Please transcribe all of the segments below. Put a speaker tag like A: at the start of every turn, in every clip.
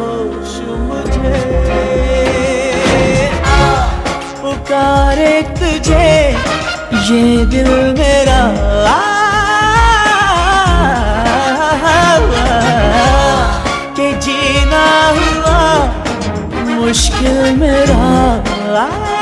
A: होश मुझे। आ पुकारे तुझे ये दिल मेरा। के जीना हुआ मुश्किल मेरा। फिरता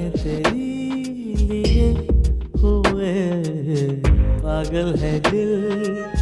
A: यादें तेरी लिए हुए पागल है दिल।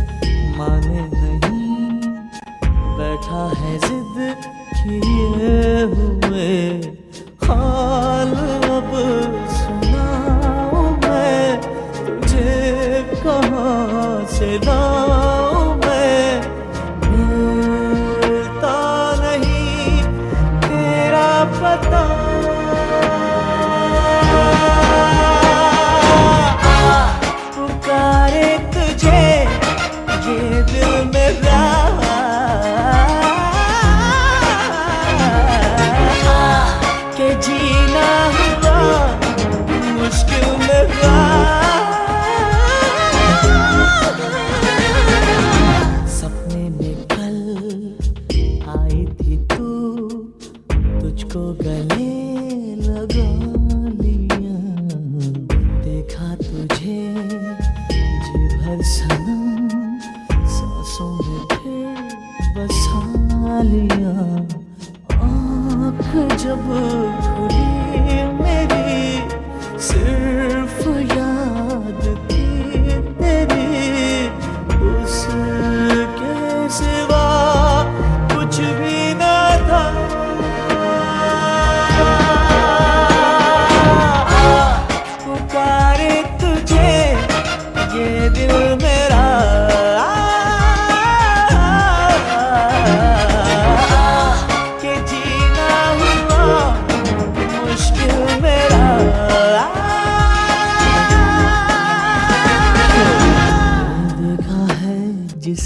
A: तुझको गले लगा देखा तुझे जी भर सांसों में फिर बसा लिया। आँख जब खुली मेरी सिर्फ़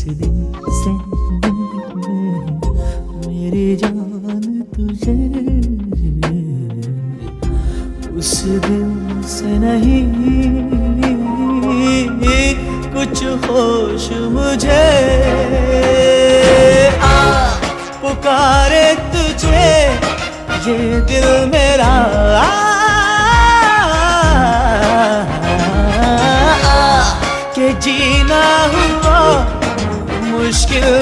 A: दिन से मेरी जान तुझे उस दिन से नहीं, कुछ होश मुझे आ पुकारे तुझे, ये दिल मेरा के जीना हुआ मुश्किल में